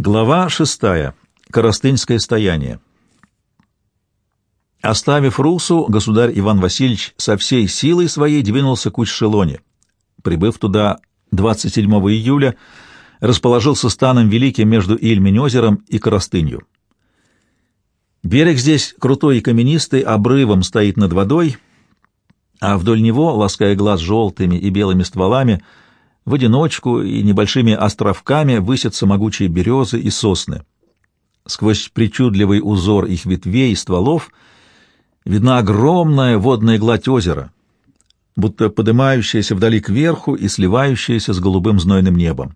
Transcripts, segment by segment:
Глава шестая. Коростынское стояние. Оставив Русу, государь Иван Васильевич со всей силой своей двинулся к Усть-Шелоне. Прибыв туда 27 июля, расположился станом великим между Ильмень-озером и Коростынью. Берег здесь крутой и каменистый, обрывом стоит над водой, а вдоль него, лаская глаз желтыми и белыми стволами, — в одиночку и небольшими островками высятся могучие березы и сосны. Сквозь причудливый узор их ветвей и стволов видна огромная водная гладь озера, будто поднимающаяся вдали кверху и сливающаяся с голубым знойным небом.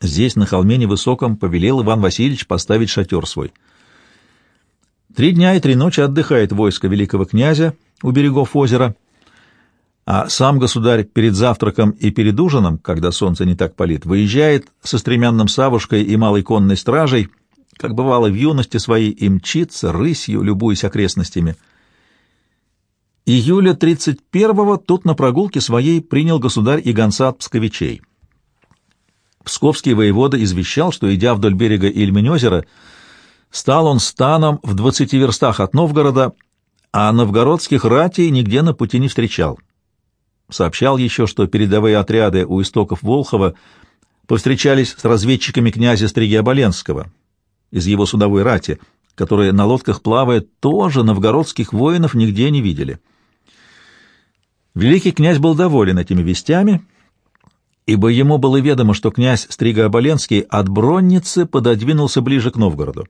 Здесь, на холме невысоком, повелел Иван Васильевич поставить шатер свой. Три дня и три ночи отдыхает войско великого князя у берегов озера — а сам государь перед завтраком и перед ужином, когда солнце не так палит, выезжает со стремянным савушкой и малой конной стражей, как бывало в юности своей, и мчится рысью, любуясь окрестностями. Июля 31-го тут на прогулке своей принял государь и гонца псковичей. Псковский воевода извещал, что, идя вдоль берега Ильмень-озера, стал он станом в двадцати верстах от Новгорода, а новгородских ратей нигде на пути не встречал. Сообщал еще, что передовые отряды у истоков Волхова повстречались с разведчиками князя Стриги-Оболенского из его судовой рати, которые на лодках плавая тоже новгородских воинов нигде не видели. Великий князь был доволен этими вестями, ибо ему было ведомо, что князь Стрига-Оболенский от Бронницы пододвинулся ближе к Новгороду.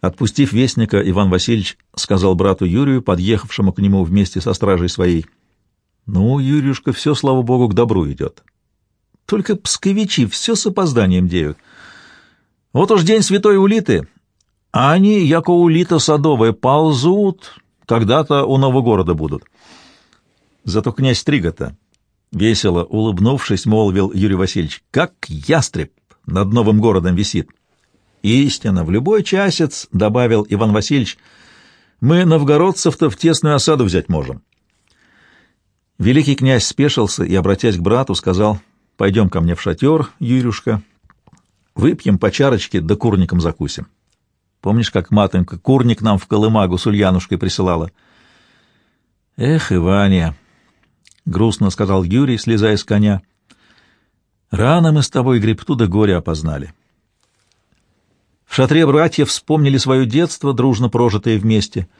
Отпустив вестника, Иван Васильевич сказал брату Юрию, подъехавшему к нему вместе со стражей своей — ну, Юрюшка, все, слава богу, к добру идет. Только псковичи все с опозданием деют. Вот уж день святой улиты, а они, яко улита садовая, ползут, когда-то у нового города будут. Зато князь Тригота, весело улыбнувшись, молвил Юрий Васильевич, как ястреб над новым городом висит. Истинно, в любой часец, — добавил Иван Васильевич, — мы новгородцев-то в тесную осаду взять можем. Великий князь спешился и, обратясь к брату, сказал, «Пойдем ко мне в шатер, Юрюшка, выпьем по чарочке, да курником закусим. Помнишь, как матонька курник нам в Колымагу с Ульянушкой присылала?» «Эх, Иваня!» — грустно сказал Юрий, слезая с коня. «Рано мы с тобой гребту да горе опознали». В шатре братья вспомнили свое детство, дружно прожитое вместе —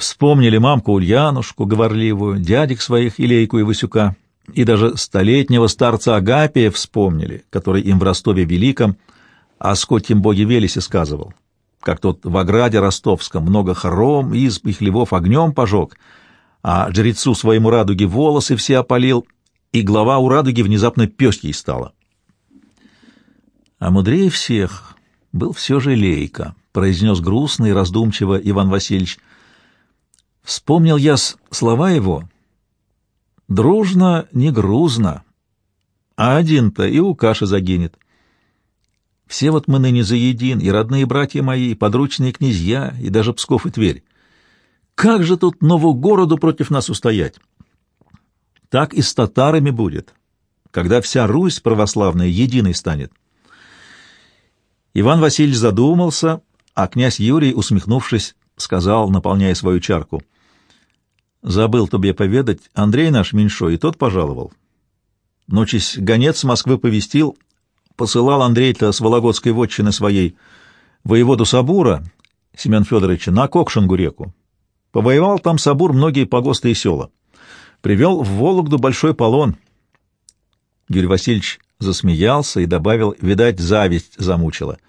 Вспомнили мамку Ульянушку, говорливую, дядек своих Илейку и Васюка, и даже столетнего старца Агапия вспомнили, который им в Ростове Великом о скотьем боге Велесе сказывал, как тот в ограде ростовском много хором, изб и хлевов огнем пожег, а жрецу своему радуги волосы все опалил, и глава у радуги внезапно пёстьей стала. А мудрее всех был все же Лейка, произнес грустно и раздумчиво Иван Васильевич — Вспомнил я слова его. «Дружно, не грузно, а один-то и у каши загинет. Все вот мы ныне заедин, и родные братья мои, и подручные князья, и даже Псков и Тверь. Как же тут нову городу против нас устоять? Так и с татарами будет, когда вся Русь православная единой станет». Иван Васильевич задумался, а князь Юрий, усмехнувшись, сказал, наполняя свою чарку. «Забыл тебе поведать, Андрей наш меньшой, и тот пожаловал. Ночись гонец с Москвы повестил, посылал Андрей-то с Вологодской вотчины своей воеводу Сабура, Семен Федоровича, на Кокшингу реку. Повоевал там Сабур многие погосты и села. Привел в Вологду большой полон». Юрий Васильевич засмеялся и добавил, видать, зависть замучила —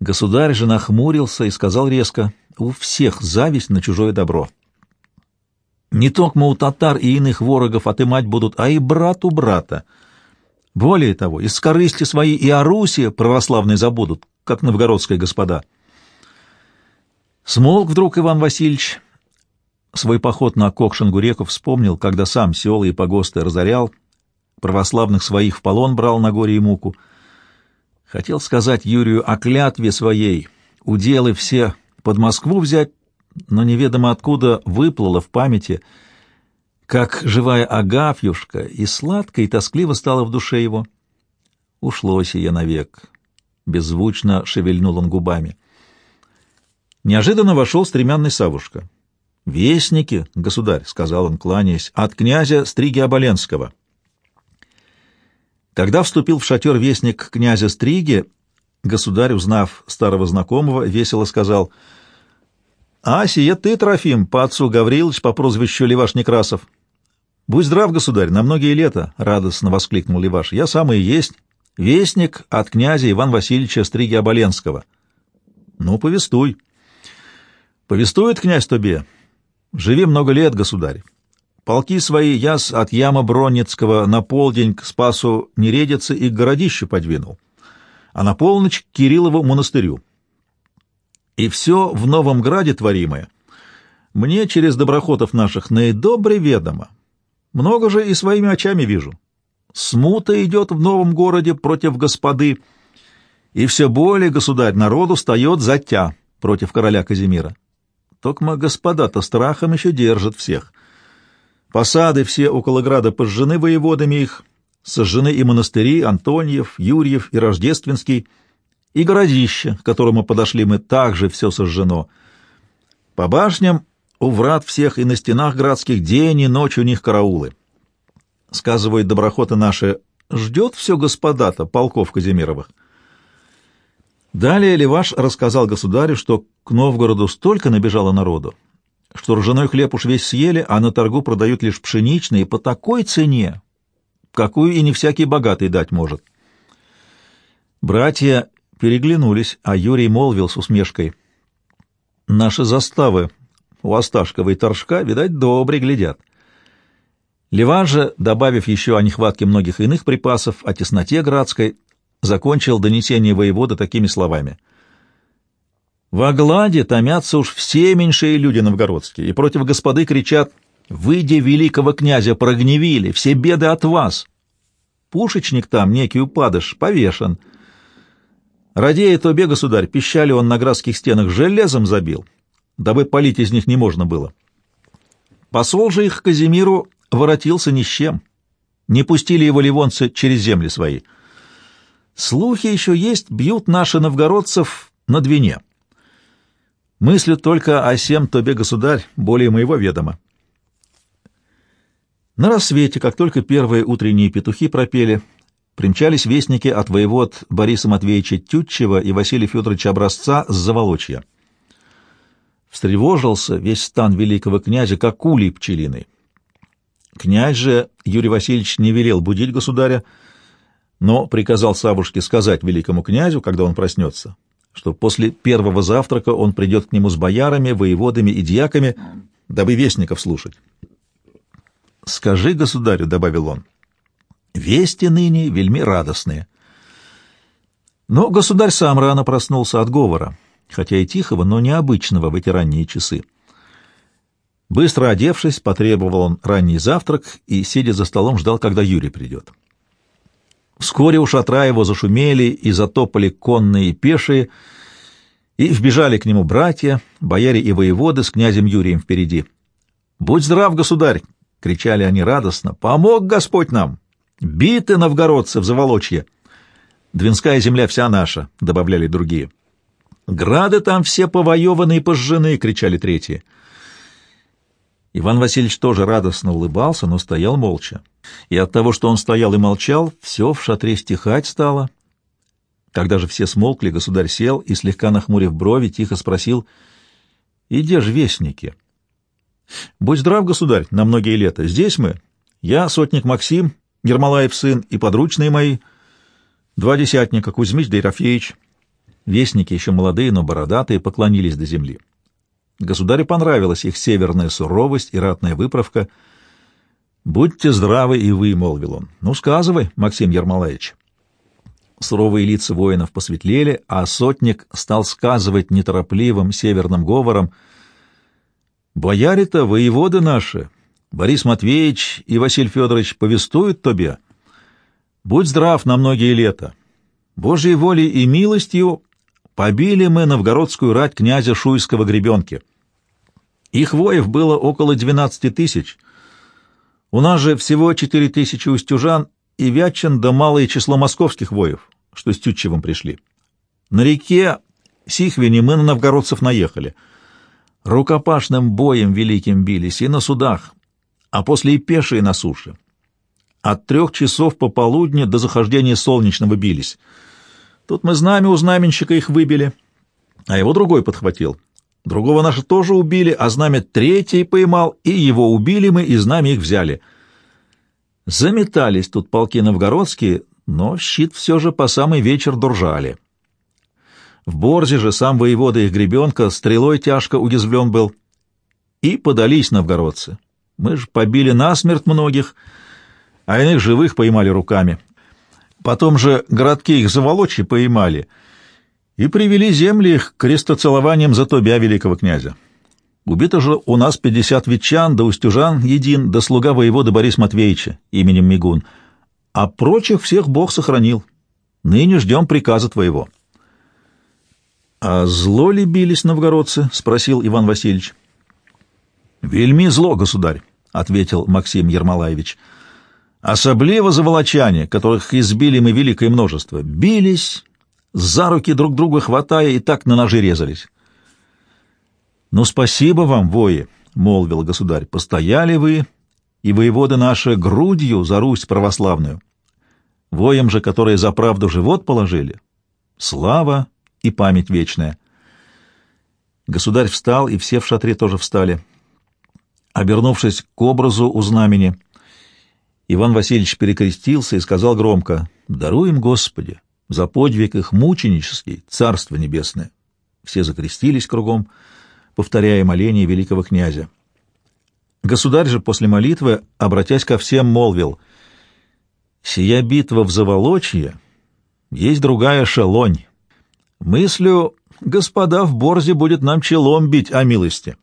Государь же нахмурился и сказал резко, «У всех зависть на чужое добро. Не только у татар и иных ворогов отымать будут, а и брат у брата. Более того, из корысти своей и о Руси православные забудут, как новгородские господа». Смолк вдруг Иван Васильевич. Свой поход на Кокшингу реку вспомнил, когда сам села и погосты разорял, православных своих в полон брал на горе и муку — Хотел сказать Юрию о клятве своей, уделы все под Москву взять, но неведомо откуда выплыло в памяти, как живая Агафьюшка, и сладко, и тоскливо стало в душе его. Ушло сие навек. Беззвучно шевельнул он губами. Неожиданно вошел стремянный Савушка. «Вестники, государь», — сказал он, кланяясь, — «от князя Стриги Оболенского». Когда вступил в шатер вестник князя Стриги, государь, узнав старого знакомого, весело сказал, «А, сие ты, Трофим, по отцу Гаврилович по прозвищу Леваш Некрасов». «Будь здрав, государь, на многие лета!» — радостно воскликнул Леваш. «Я сам и есть. Вестник от князя Ивана Васильевича Стриги Оболенского». «Ну, повествуй». «Повествует князь тебе. Живи много лет, государь. Полки свои я от яма Бронницкого на полдень к Спасу Нередицы и к городищу подвинул, а на полночь к Кириллову монастырю. И все в Новом Граде творимое мне через доброхотов наших наидобре ведомо. Много же и своими очами вижу. Смута идет в новом городе против господы, и все более, государь, народу встает затя против короля Казимира. Токма господа-то страхом еще держат всех. Посады все около града пожжены воеводами их, сожжены и монастыри Антоньев, Юрьев и Рождественский, и городище, к которому подошли мы, также все сожжено. По башням у врат всех и на стенах градских день и ночь у них караулы. Сказывают доброхоты наши, ждет все господа-то, полков Казимировых. Далее Леваш рассказал государю, что к Новгороду столько набежало народу, что ржаной хлеб уж весь съели, а на торгу продают лишь пшеничный по такой цене, какую и не всякий богатый дать может. Братья переглянулись, а Юрий молвил с усмешкой. «Наши заставы у Осташкова и Торжка, видать, добре глядят». Ливан же, добавив еще о нехватке многих иных припасов, о тесноте градской, закончил донесение воевода такими словами. «В Агладе томятся уж все меньшие люди новгородские, и против господы кричат «Выйди великого князя прогневили, все беды от вас!» Пушечник там, некий упадыш, повешен. Радея тобе, государь, пищали он на градских стенах железом забил, дабы полить из них не можно было. Посол же их Казимиру воротился ни с чем. Не пустили его ливонцы через земли свои — Слухи еще есть, бьют наши новгородцев на Двине. Мыслю только о сем тобе, государь, более моего ведома. На рассвете, как только первые утренние петухи пропели, примчались вестники от воевод Бориса Матвеевича Тютчева и Василия Федоровича Образца с Заволочья. Встревожился весь стан великого князя, как улей пчелиный. Князь же Юрий Васильевич не велел будить государя, но приказал Савушке сказать великому князю, когда он проснется, что после первого завтрака он придет к нему с боярами, воеводами и дьяками, дабы вестников слушать. «Скажи, государю», — добавил он, — «вести ныне вельми радостные». Но государь сам рано проснулся от говора, хотя и тихого, но необычного в эти ранние часы. Быстро одевшись, потребовал он ранний завтрак и, сидя за столом, ждал, когда Юрий придет. Вскоре у шатра его зашумели и затопали конные и пешие, и вбежали к нему братья, бояре и воеводы с князем Юрием впереди. «Будь здрав, государь!» — кричали они радостно. «Помог Господь нам! Биты новгородцы в заволочье!» «Двинская земля вся наша!» — добавляли другие. «Грады там все повоеваны и пожжены!» — кричали третьи. Иван Васильевич тоже радостно улыбался, но стоял молча. И от того, что он стоял и молчал, все в шатре стихать стало. Когда же все смолкли, государь сел и, слегка нахмурив брови, тихо спросил, «Иди ж, вестники!» «Будь здрав, государь, на многие лета. Здесь мы. Я, сотник Максим, Ермолаев сын и подручные мои, два десятника, Кузьмич да Ерофеич». Вестники, еще молодые, но бородатые, поклонились до земли. Государю понравилась их северная суровость и ратная выправка. «Будьте здравы и вы», — молвил он. «Ну, сказывай, Максим Ермолаевич». Суровые лица воинов посветлели, а сотник стал сказывать неторопливым северным говором. «Бояре-то, воеводы наши, Борис Матвеевич и Василий Федорович повествуют тебе. Будь здрав на многие лета. Божьей волей и милостью побили мы новгородскую рать князя Шуйского гребенки. Их воев было около двенадцати тысяч. У нас же всего четыре тысячи устюжан и Вятчин, да малое число московских воев, что с Тютчевым пришли. На реке Сихвине мы на новгородцев наехали. Рукопашным боем великим бились и на судах, а после и пешие на суше. От трех часов пополудни до захождения солнечного бились. Тут мы знамя у знаменщика их выбили, а его другой подхватил. Другого наши тоже убили, а знамя третий поймал, и его убили мы, и знамя их взяли. Заметались тут полки новгородские, но щит все же по самый вечер дуржали. В Борзе же сам воевода их гребенка стрелой тяжко уязвлен был. И подались новгородцы. Мы же побили насмерть многих, а иных живых поймали руками. Потом же городки их заволочи поймали и привели земли их к крестоцелованиям за тобя великого князя. Убито же у нас пятьдесят ветчан, да устюжан един, да слуга воевода Борис Матвеевича именем Мигун, а прочих всех Бог сохранил. Ныне ждем приказа твоего». «А зло ли бились новгородцы?» — спросил Иван Васильевич. «Вельми зло, государь», — ответил Максим Ермолаевич. «Особливо заволочане, которых избили мы великое множество, бились, за руки друг друга хватая и так на ножи резались». «Ну, спасибо вам, вои», — молвил государь, — «постояли вы, и воеводы наши грудью за Русь православную. Воям же, которые за правду живот положили, слава и память вечная». Государь встал, и все в шатре тоже встали обернувшись к образу у знамени. Иван Васильевич перекрестился и сказал громко, «Даруй им, Господи, за подвиг их мученический, Царство Небесное». Все закрестились кругом, повторяя моление великого князя. Государь же после молитвы, обратясь ко всем, молвил, «Сия битва в Заволочье есть другая шелонь. Мыслю, господа в Борзе будет нам челом бить о милости».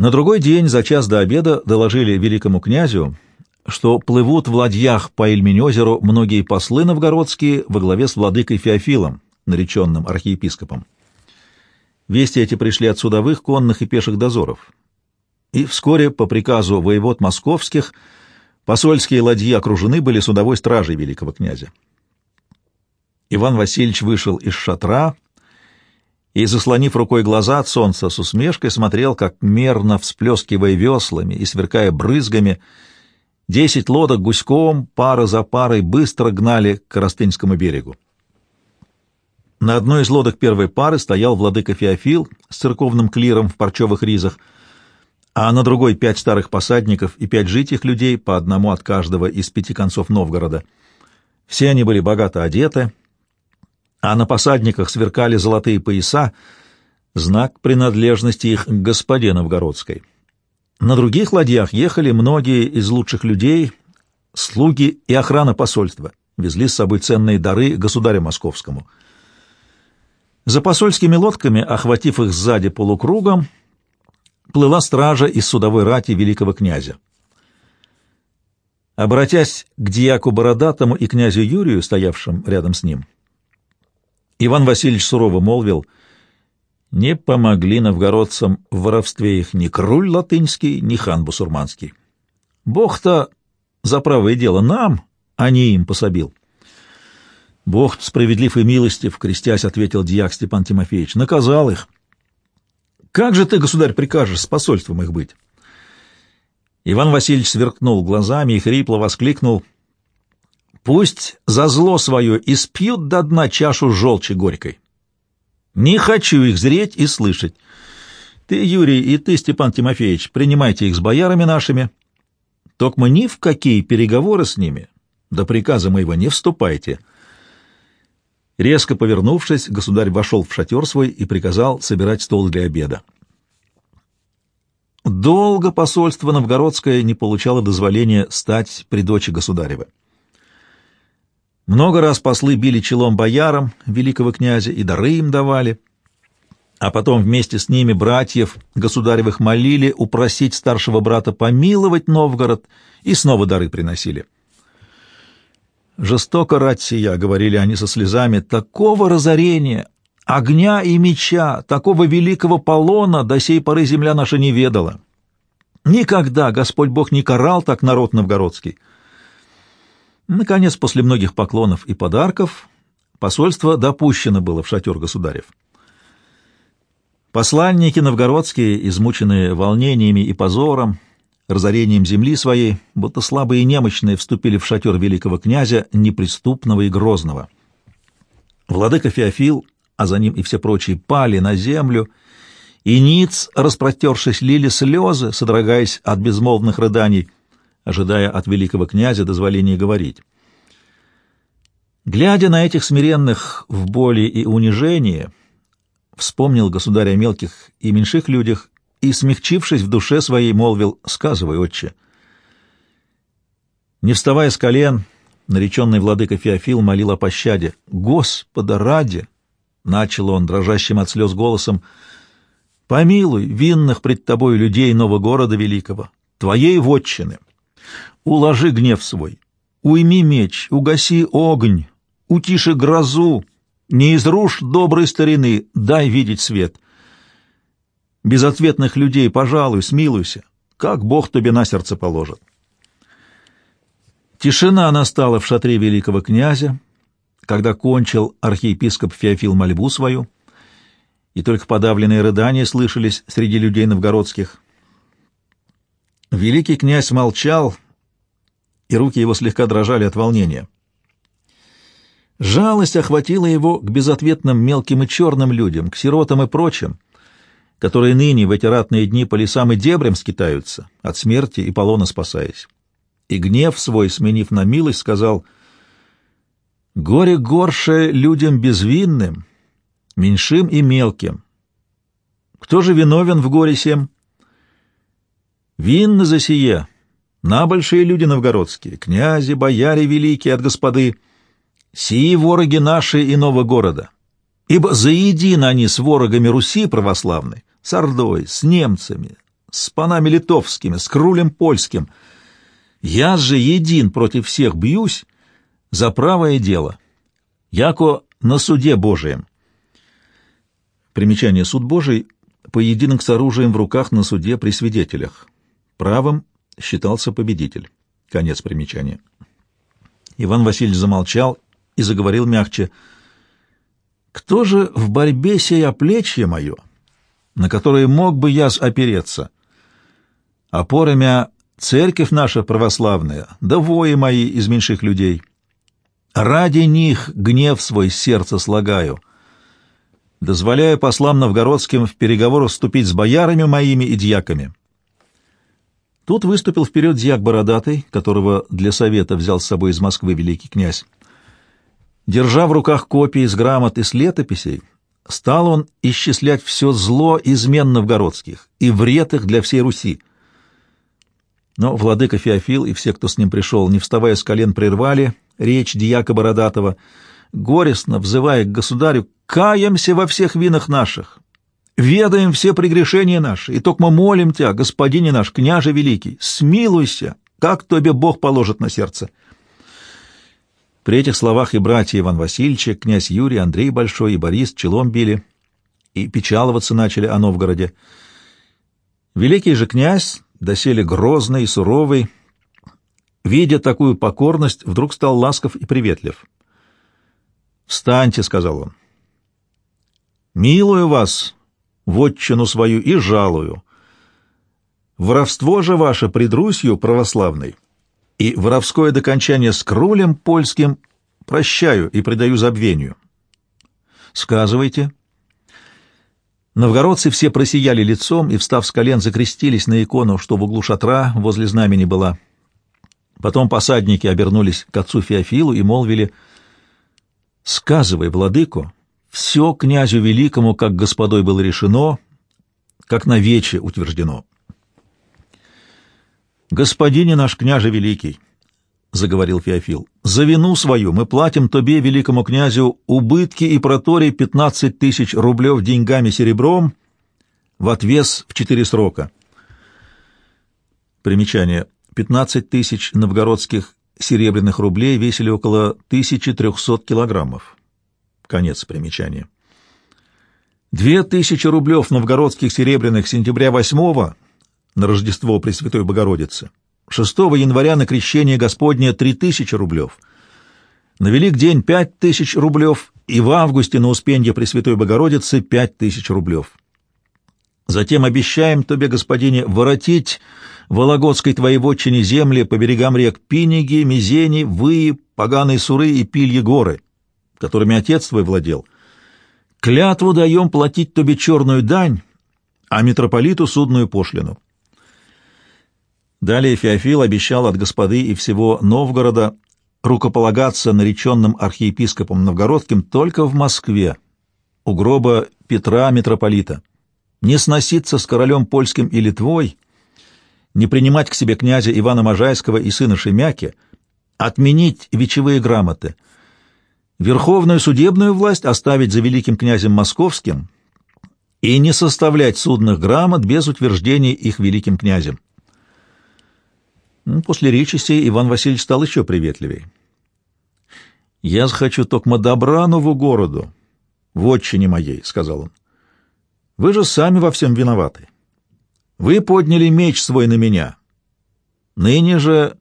На другой день, за час до обеда, доложили великому князю, что плывут в ладьях по Эльмень-озеру многие послы новгородские во главе с владыкой Феофилом, нареченным архиепископом. Вести эти пришли от судовых, конных и пеших дозоров. И вскоре, по приказу воевод московских, посольские ладьи окружены были судовой стражей великого князя. Иван Васильевич вышел из шатра, и, заслонив рукой глаза от солнца, с усмешкой смотрел, как мерно всплескивая веслами и сверкая брызгами, десять лодок гуськом, пара за парой, быстро гнали к Коростынскому берегу. На одной из лодок первой пары стоял владыка Феофил с церковным клиром в парчевых ризах, а на другой пять старых посадников и пять житих людей, по одному от каждого из пяти концов Новгорода. Все они были богато одеты, а на посадниках сверкали золотые пояса, знак принадлежности их к господе Новгородской. На других ладьях ехали многие из лучших людей, слуги и охрана посольства, везли с собой ценные дары государю московскому. За посольскими лодками, охватив их сзади полукругом, плыла стража из судовой рати великого князя. Обратясь к дьяку Бородатому и князю Юрию, стоявшим рядом с ним, Иван Васильевич сурово молвил, «Не помогли новгородцам в воровстве их ни круль латынский, ни хан бусурманский. Бог-то за правое дело нам, а не им пособил». «Бог справедлив и милостив», — крестясь, ответил дьяк Степан Тимофеевич, — «наказал их». «Как же ты, государь, прикажешь с посольством их быть?» Иван Васильевич сверкнул глазами и хрипло воскликнул — Пусть за зло свое испьют до дна чашу желчи горькой. Не хочу их зреть и слышать. Ты, Юрий, и ты, Степан Тимофеевич, принимайте их с боярами нашими. Только ни в какие переговоры с ними, до приказа моего не вступайте. Резко повернувшись, государь вошел в шатер свой и приказал собирать стол для обеда. Долго посольство новгородское не получало дозволения стать при дочи государева. Много раз послы били челом боярам великого князя и дары им давали, а потом вместе с ними братьев государевых молили упросить старшего брата помиловать Новгород и снова дары приносили. «Жестоко рать сия», — говорили они со слезами, — «такого разорения, огня и меча, такого великого полона до сей поры земля наша не ведала. Никогда Господь Бог не карал так народ новгородский». Наконец, после многих поклонов и подарков, посольство допущено было в шатер государев. Посланники новгородские, измученные волнениями и позором, разорением земли своей, будто слабые и немощные, вступили в шатер великого князя, неприступного и грозного. Владыка Феофил, а за ним и все прочие, пали на землю, и ниц, распростершись, лили слезы, содрогаясь от безмолвных рыданий — ожидая от великого князя дозволения говорить. Глядя на этих смиренных в боли и унижении, вспомнил государя мелких и меньших людях и, смягчившись в душе своей, молвил «Сказывай, отче». Не вставая с колен, нареченный владыка Феофил молил о пощаде. «Господа ради!» — начал он дрожащим от слез голосом. «Помилуй винных пред тобой людей нового города великого, твоей вотчины, Уложи гнев свой, уйми меч, угаси огонь, утиши грозу, не изрушь доброй старины, дай видеть свет. Безответных людей, пожалуй, смилуйся, как Бог тебе на сердце положит. Тишина настала в шатре великого князя, когда кончил архиепископ Феофил мольбу свою, и только подавленные рыдания слышались среди людей новгородских. Великий князь молчал, — и руки его слегка дрожали от волнения. Жалость охватила его к безответным мелким и черным людям, к сиротам и прочим, которые ныне в эти ратные дни по лесам и дебрям скитаются, от смерти и полона спасаясь. И гнев свой, сменив на милость, сказал, «Горе горше людям безвинным, меньшим и мелким. Кто же виновен в горе сем? Винны за сие, на большие люди новгородские, князи, бояре великие от господы, сии вороги наши иного города. Ибо заедины они с ворогами Руси православной, с Ордой, с немцами, с панами литовскими, с крулем польским. Я же един против всех бьюсь за правое дело, яко на суде Божием. Примечание «Суд Божий» — поединок с оружием в руках на суде при свидетелях. Правом считался победитель. Конец примечания. Иван Васильевич замолчал и заговорил мягче. «Кто же в борьбе сей плечье мое, на которое мог бы я опереться? Опорами церковь наша православная, да вои мои из меньших людей. Ради них гнев свой сердце слагаю» дозволяя послам новгородским в переговоры вступить с боярами моими и дьяками. Тут выступил вперед дьяк Бородатый, которого для совета взял с собой из Москвы великий князь. Держа в руках копии с грамот и с летописей, стал он исчислять все зло измен новгородских и вред их для всей Руси. Но владыка Феофил и все, кто с ним пришел, не вставая с колен, прервали речь дьяка Бородатого, горестно взывая к государю «Каемся во всех винах наших, ведаем все прегрешения наши, и только мы молим Тебя, Господине наш, княже великий, смилуйся, как Тебе Бог положит на сердце». При этих словах и братья Иван Васильевич, князь Юрий, Андрей Большой и Борис челом били, и печаловаться начали о Новгороде. Великий же князь, доселе грозный и суровый, видя такую покорность, вдруг стал ласков и приветлив. «Встаньте», — сказал он. «Милую вас, вотчину свою и жалую. Воровство же ваше пред Русью православной и воровское докончание с крулем польским прощаю и предаю забвению. Сказывайте. Новгородцы все просияли лицом и, встав с колен, закрестились на икону, что в углу шатра возле знамени была. Потом посадники обернулись к отцу Феофилу и молвили «Сказывай, владыку, все князю великому, как господой было решено, как на вече утверждено. «Господине наш княже великий», — заговорил Феофил, — «за вину свою мы платим тебе, великому князю, убытки и проторий пятнадцать тысяч рублев деньгами серебром в отвес в четыре срока». Примечание. Пятнадцать тысяч новгородских серебряных рублей весили около тысячи трехсот килограммов. Конец примечания. Две тысячи рублев новгородских серебряных сентября 8 на Рождество Пресвятой Богородицы 6 января на крещение Господне три тысячи рублев, на Велик день пять тысяч рублев и в августе на Успенье Пресвятой Богородицы пять тысяч рублев. Затем обещаем тебе, господине, воротить Вологодской твоей вотчине земли по берегам рек Пиниги, Мизени, Выи, Поганой Суры и Пильи горы, которыми отец твой владел. Клятву даем платить тебе черную дань, а митрополиту судную пошлину. Далее Феофил обещал от господы и всего Новгорода рукополагаться нареченным архиепископом Новгородским только в Москве, у гроба Петра митрополита, не сноситься с королем польским и Литвой, не принимать к себе князя Ивана Можайского и сына Шемяки, отменить вечевые грамоты, верховную судебную власть оставить за великим князем Московским и не составлять судных грамот без утверждения их великим князем. Ну, после речи сей Иван Васильевич стал еще приветливее. «Я захочу только добра нову городу, в отчине моей», — сказал он. «Вы же сами во всем виноваты. Вы подняли меч свой на меня. Ныне же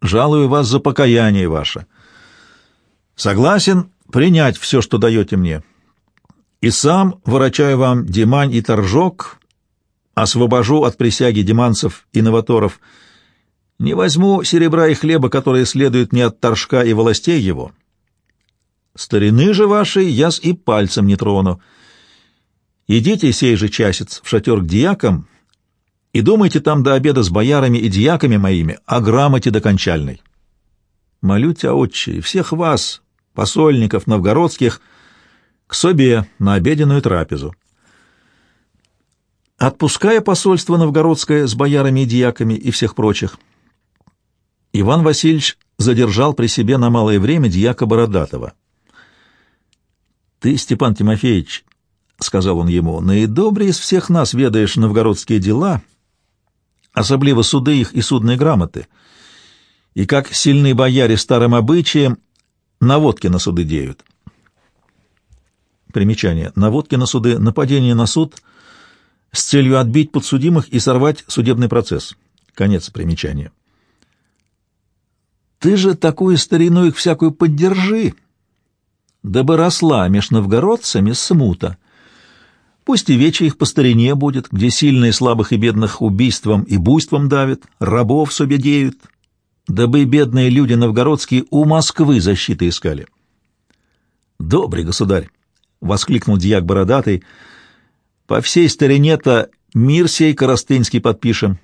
жалую вас за покаяние ваше. Согласен принять все, что даете мне. И сам ворочаю вам Димань и Торжок, освобожу от присяги деманцев и новаторов — не возьму серебра и хлеба, которые следуют не от торжка и властей его. Старины же вашей я с и пальцем не трону. Идите сей же часец в шатер к диакам и думайте там до обеда с боярами и диаками моими о грамоте докончальной. Молю тебя, отче, и всех вас, посольников новгородских, к собе на обеденную трапезу. Отпуская посольство новгородское с боярами и диаками и всех прочих, — Иван Васильевич задержал при себе на малое время дьяка Бородатого. «Ты, Степан Тимофеевич, — сказал он ему, — наидобрее из всех нас ведаешь новгородские дела, особливо суды их и судные грамоты, и как сильные бояре старым обычаем наводки на суды деют». Примечание. Наводки на суды — нападение на суд с целью отбить подсудимых и сорвать судебный процесс. Конец примечания. Ты же такую старину их всякую поддержи, дабы росла меж новгородцами смута. Пусть и вече их по старине будет, где сильные слабых и бедных убийством и буйством давят, рабов себе деют, дабы бедные люди новгородские у Москвы защиты искали. «Добрый государь!» — воскликнул дьяк бородатый. «По всей старине-то мир сей коростынский подпишем».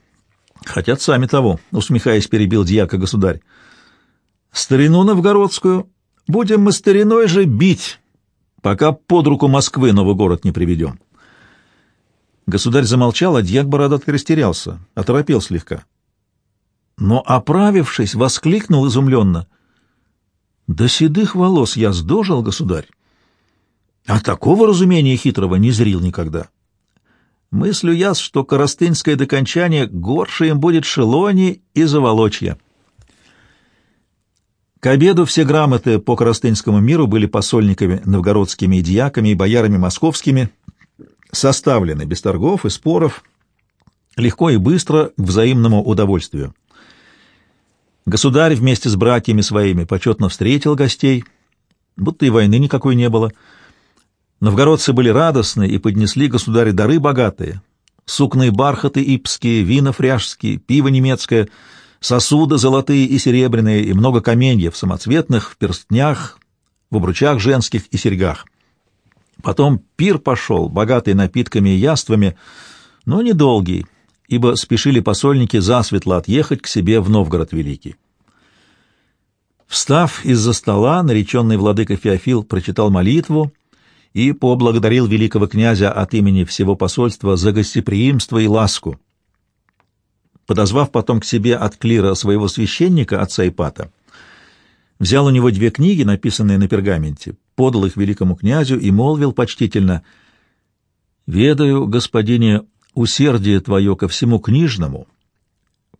«Хотят сами того», — усмехаясь, перебил дьяка государь. Старину новгородскую будем мы стариной же бить, пока под руку Москвы новый город не приведем. Государь замолчал, а дьяк бородатый растерялся, оторопел слегка. Но, оправившись, воскликнул изумленно. «До седых волос я сдожил, государь, а такого разумения хитрого не зрил никогда. Мыслю я, что коростынское докончание горше им будет шелони и заволочья». К обеду все грамоты по Коростынскому миру были посольниками, новгородскими дьяками и боярами московскими, составлены без торгов и споров, легко и быстро к взаимному удовольствию. Государь вместе с братьями своими почетно встретил гостей, будто и войны никакой не было. Новгородцы были радостны и поднесли государю дары богатые, сукные бархаты ипские, вина фряжские, пиво немецкое — сосуды золотые и серебряные, и много каменьев самоцветных в перстнях, в обручах женских и серьгах. Потом пир пошел, богатый напитками и яствами, но недолгий, ибо спешили посольники засветло отъехать к себе в Новгород Великий. Встав из-за стола, нареченный владыка Феофил прочитал молитву и поблагодарил великого князя от имени всего посольства за гостеприимство и ласку, подозвав потом к себе от клира своего священника, отца Ипата, взял у него две книги, написанные на пергаменте, подал их великому князю и молвил почтительно «Ведаю, господине, усердие твое ко всему книжному,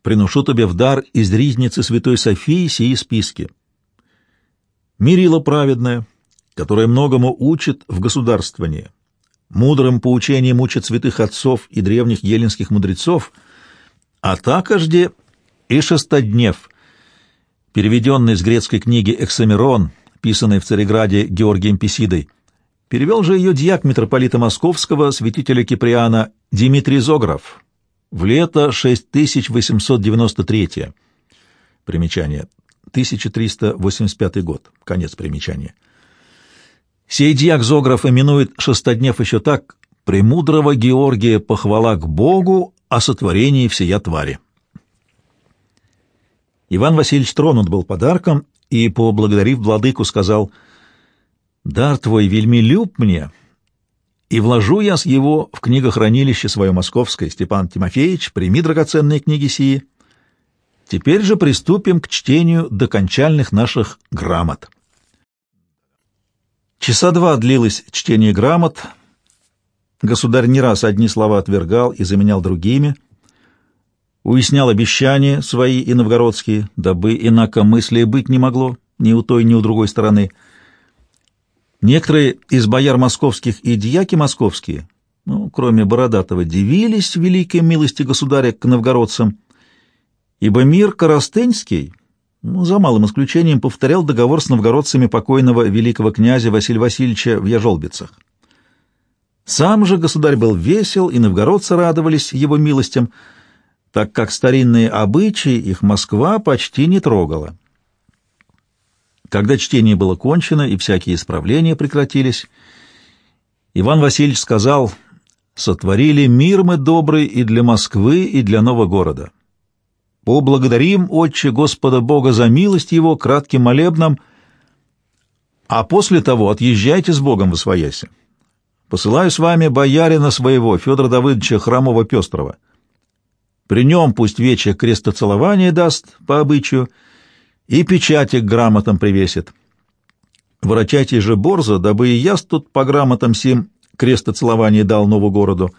приношу тебе в дар из ризницы святой Софии сии списки. Мирила праведная, которая многому учит в государствовании, мудрым поучением учит святых отцов и древних еленских мудрецов — а такожде и шестоднев, переведенный с грецкой книги «Эксамерон», писанной в Цареграде Георгием Писидой. Перевел же ее дьяк митрополита Московского, святителя Киприана, Дмитрий Зограф, в лето 6893. Примечание. 1385 год. Конец примечания. Сей дьяк Зограф именует шестоднев еще так «Премудрого Георгия похвала к Богу о сотворении всея твари». Иван Васильевич тронут был подарком и, поблагодарив владыку, сказал «Дар твой вельми люб мне, и вложу я с его в книгохранилище свое московское. Степан Тимофеевич, прими драгоценные книги сии. Теперь же приступим к чтению докончальных наших грамот». Часа два длилось чтение грамот. Государь не раз одни слова отвергал и заменял другими — уяснял обещания свои и новгородские, дабы инакомыслия быть не могло ни у той, ни у другой стороны. Некоторые из бояр московских и дьяки московские, ну, кроме Бородатого, дивились великой милости государя к новгородцам, ибо мир Коростенский, ну, за малым исключением, повторял договор с новгородцами покойного великого князя Василия Васильевича в Яжолбицах. Сам же государь был весел, и новгородцы радовались его милостям — так как старинные обычаи их Москва почти не трогала. Когда чтение было кончено и всякие исправления прекратились, Иван Васильевич сказал, «Сотворили мир мы добрый и для Москвы, и для нового города. Поблагодарим, Отче Господа Бога, за милость Его кратким молебном, а после того отъезжайте с Богом в Освояси. Посылаю с вами боярина своего, Федора Давыдовича Хромова-Пестрова». При нем пусть вече крестоцелование даст по обычаю и печати к грамотам привесит. Ворочайте же борзо, дабы и я тут по грамотам сим крестоцелование дал нову городу.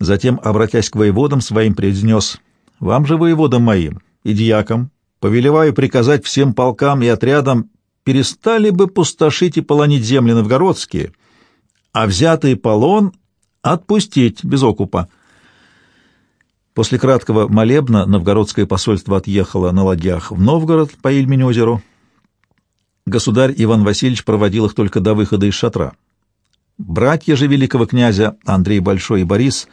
Затем, обратясь к воеводам своим, произнес, «Вам же, воеводам моим и дьякам, повелеваю приказать всем полкам и отрядам перестали бы пустошить и полонить земли новгородские, а взятый полон отпустить без окупа». После краткого молебна новгородское посольство отъехало на ладьях в Новгород по Ильмень-озеру. Государь Иван Васильевич проводил их только до выхода из шатра. Братья же великого князя Андрей Большой и Борис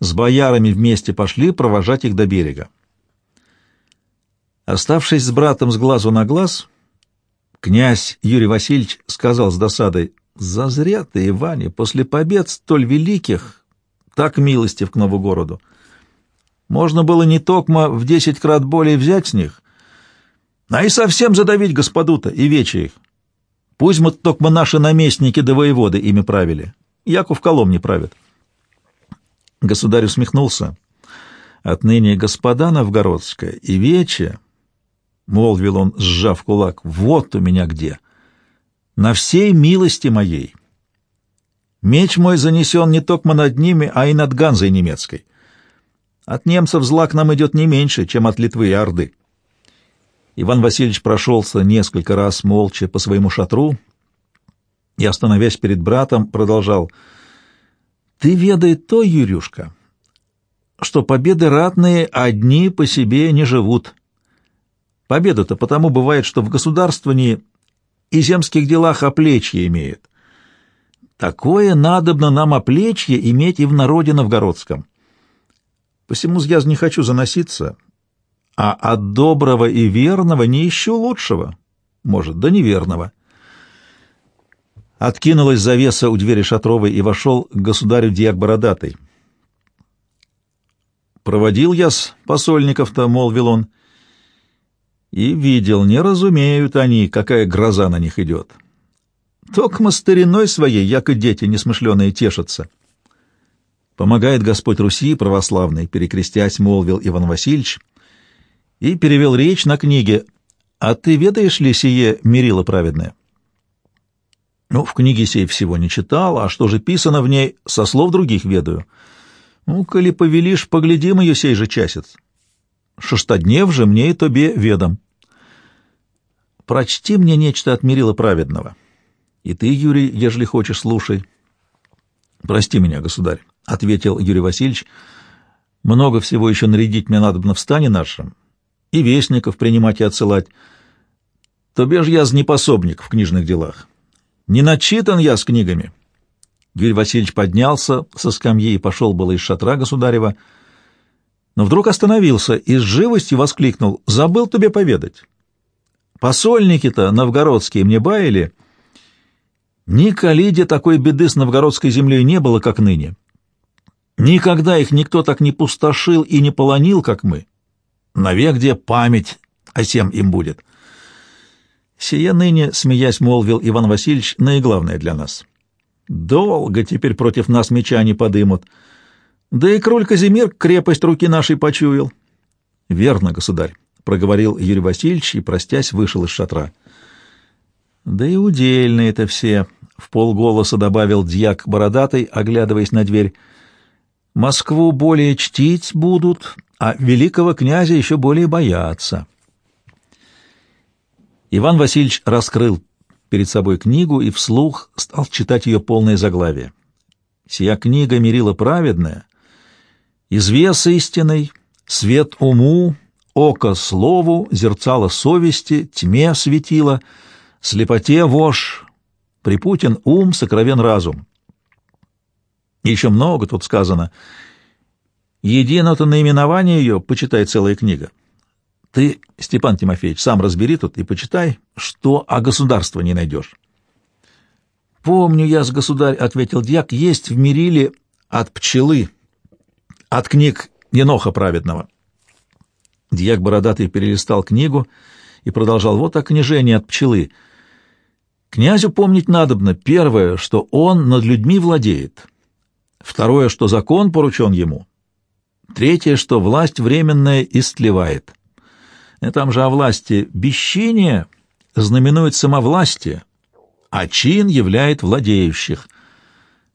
с боярами вместе пошли провожать их до берега. Оставшись с братом с глазу на глаз, князь Юрий Васильевич сказал с досадой, «Зазря ты, Иване, после побед столь великих, так милостив к Новогороду. Можно было не токмо в десять крат более взять с них, а и совсем задавить господу-то и вече их. Пусть мы токмо наши наместники да воеводы ими правили. Яков Колом не правит. Государь усмехнулся. Отныне господа Новгородская и Вече, — молвил он, сжав кулак, — вот у меня где. На всей милости моей. Меч мой занесен не только над ними, а и над Ганзой немецкой. От немцев зла к нам идет не меньше, чем от Литвы и Орды. Иван Васильевич прошелся несколько раз молча по своему шатру и, остановясь перед братом, продолжал. «Ты ведай то, Юрюшка, что победы ратные одни по себе не живут. Победа-то потому бывает, что в государствовании и земских делах оплечье имеет. Такое надобно нам оплечье иметь и в народе новгородском. Посему я не хочу заноситься, а от доброго и верного не ищу лучшего, может, да неверного. Откинулась завеса у двери шатровой, и вошел к государю Диак Бородатый. «Проводил я-с посольников-то», — молвил он, — «и видел, не разумеют они, какая гроза на них идет. Токмо стариной своей, яко дети несмышленые тешатся». Помогает Господь Руси православной, перекрестясь, молвил Иван Васильевич, и перевел речь на книге «А ты ведаешь ли сие мерило праведное?» Ну, в книге сей всего не читал, а что же писано в ней, со слов других ведаю. Ну, коли повелишь, поглядим ее сей же часец. Шестоднев же мне и тобе ведом. Прочти мне нечто от мерила праведного. И ты, Юрий, ежели хочешь, слушай. Прости меня, государь. — ответил Юрий Васильевич. Много всего еще нарядить мне надо в стане нашем, и вестников принимать и отсылать. То беж я непособник в книжных делах. Не начитан я с книгами. Юрий Васильевич поднялся со скамьи и пошел было из шатра государева, но вдруг остановился и с живостью воскликнул «Забыл тебе поведать». Посольники-то новгородские мне баяли. Ни Калиде такой беды с новгородской землей не было, как ныне. Никогда их никто так не пустошил и не полонил, как мы. Навек где память о всем им будет. Сие ныне, смеясь, молвил Иван Васильевич, наиглавное для нас. Долго теперь против нас меча не подымут. Да и кроль Казимир крепость руки нашей почуял. — Верно, государь, — проговорил Юрий Васильевич и, простясь, вышел из шатра. — Да и удельные это все, — в полголоса добавил дьяк бородатый, оглядываясь на дверь. — Москву более чтить будут, а великого князя еще более боятся. Иван Васильевич раскрыл перед собой книгу и вслух стал читать ее полное заглавие. Сия книга мерила праведная, извес истинный, свет уму, око слову, зерцало совести, тьме светило, слепоте вошь, припутен ум, сокровен разум. Еще много тут сказано — Едино-то наименование ее, почитай целая книга. Ты, Степан Тимофеевич, сам разбери тут и почитай, что о государстве не найдешь. «Помню я, с государь», — ответил дьяк, — «есть в Мириле от пчелы, от книг Еноха праведного». Дьяк Бородатый перелистал книгу и продолжал, «Вот о княжении от пчелы. Князю помнить надобно, первое, что он над людьми владеет, второе, что закон поручен ему, Третье, что власть временная истлевает. И там же о власти бесчиние знаменует самовластие, а чин являет владеющих.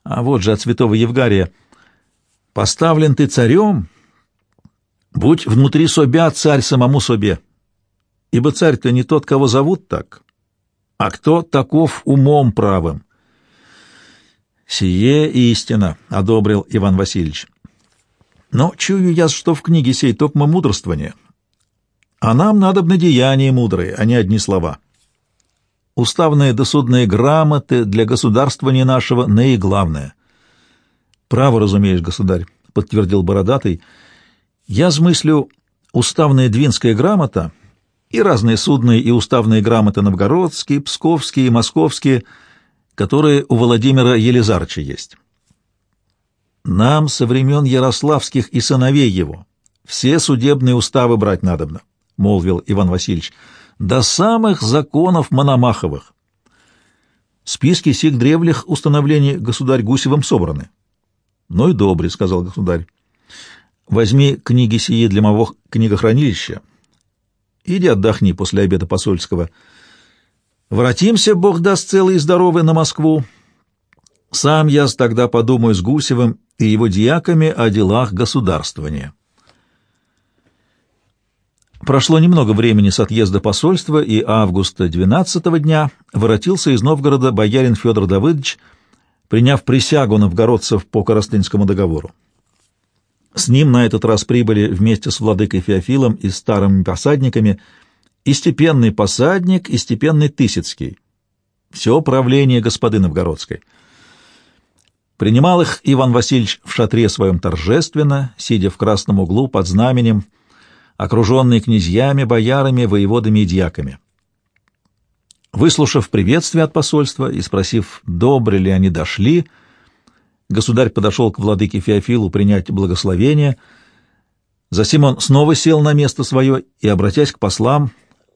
А вот же от святого Евгария «Поставлен ты царем, будь внутри собя царь самому собе, ибо царь-то не тот, кого зовут так, а кто таков умом правым». «Сие истина», — одобрил Иван Васильевич. Но чую я, что в книге сей токмо мудрствование, а нам надо на деяния мудрые, а не одни слова. Уставные досудные грамоты для государствования нашего — наиглавное. — Право разумеешь, государь, — подтвердил Бородатый. — Я смыслю, уставная двинская грамота и разные судные и уставные грамоты новгородские, псковские и московские, которые у Владимира Елизарча есть. Нам со времен Ярославских и сыновей его все судебные уставы брать надобно, — молвил Иван Васильевич, — до самых законов Мономаховых. Списки сих древних установлений государь Гусевым собраны. — Ну и добрый, — сказал государь. — Возьми книги сии для моего книгохранилища. Иди отдохни после обеда посольского. Воротимся, Бог даст целый и здоровый, на Москву. Сам я тогда подумаю с Гусевым и его диаками о делах государствования. Прошло немного времени с отъезда посольства, и августа 12 дня воротился из Новгорода боярин Федор Давыдович, приняв присягу новгородцев по Коростынскому договору. С ним на этот раз прибыли вместе с владыкой Феофилом и старыми посадниками и степенный посадник, и степенный Тысяцкий. Все правление господы Новгородской — Принимал их Иван Васильевич в шатре своем торжественно, сидя в красном углу под знаменем, окруженный князьями, боярами, воеводами и дьяками. Выслушав приветствие от посольства и спросив, добры ли они дошли, государь подошел к владыке Феофилу принять благословение. Затем он снова сел на место свое и, обратясь к послам,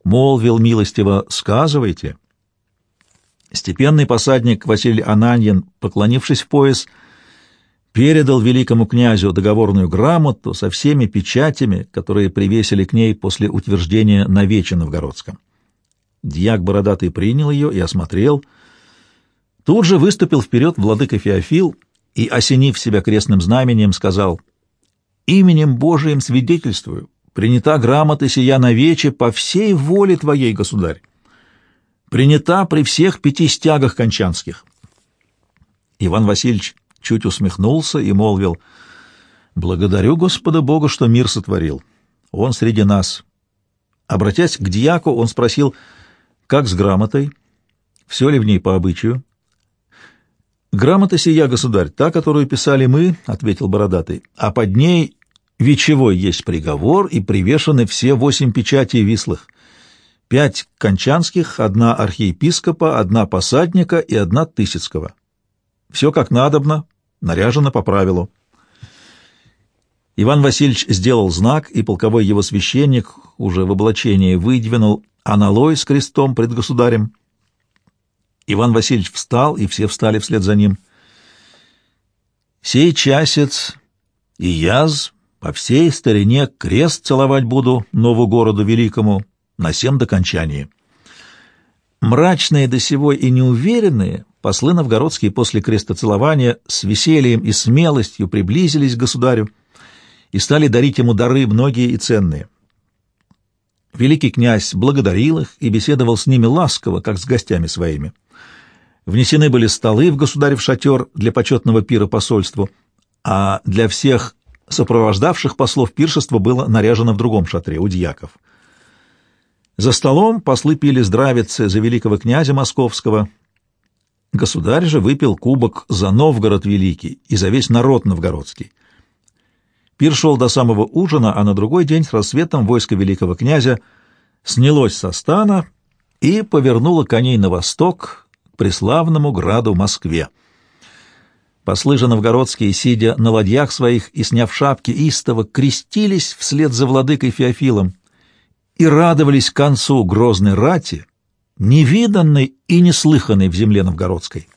молвил милостиво «Сказывайте». Степенный посадник Василий Ананьин, поклонившись в пояс, передал великому князю договорную грамоту со всеми печатями, которые привесили к ней после утверждения на Вече Новгородском. Дьяк Бородатый принял ее и осмотрел. Тут же выступил вперед владыка Феофил и, осенив себя крестным знамением, сказал «Именем Божиим свидетельствую, принята грамота сия на Вече по всей воле твоей, государь принята при всех пяти стягах кончанских. Иван Васильевич чуть усмехнулся и молвил, Благодарю Господа Бога, что мир сотворил. Он среди нас. Обратясь к дьяку, он спросил, как с грамотой, все ли в ней по обычаю. «Грамота сия, государь, та, которую писали мы», — ответил бородатый, — «а под ней вечевой есть приговор, и привешены все восемь печатей вислых. Пять кончанских, одна архиепископа, одна посадника и одна тысяцкого. Все как надобно, наряжено по правилу. Иван Васильевич сделал знак, и полковой его священник уже в облачении выдвинул аналой с крестом пред государем. Иван Васильевич встал, и все встали вслед за ним. «Сей часец и яз по всей старине крест целовать буду нову городу великому на всем докончании». Мрачные до сего и неуверенные послы новгородские после крестоцелования с весельем и смелостью приблизились к государю и стали дарить ему дары многие и ценные. Великий князь благодарил их и беседовал с ними ласково, как с гостями своими. Внесены были столы в государев шатер для почетного пира посольству, а для всех сопровождавших послов пиршество было наряжено в другом шатре, у дьяков. За столом послы пили здравицы за великого князя московского. Государь же выпил кубок за Новгород Великий и за весь народ новгородский. Пир шел до самого ужина, а на другой день с рассветом войско великого князя снялось со стана и повернуло коней на восток к преславному граду Москве. Послы же новгородские, сидя на ладьях своих и сняв шапки, истово крестились вслед за владыкой Феофилом и радовались концу грозной рати, невиданной и неслыханной в земле новгородской.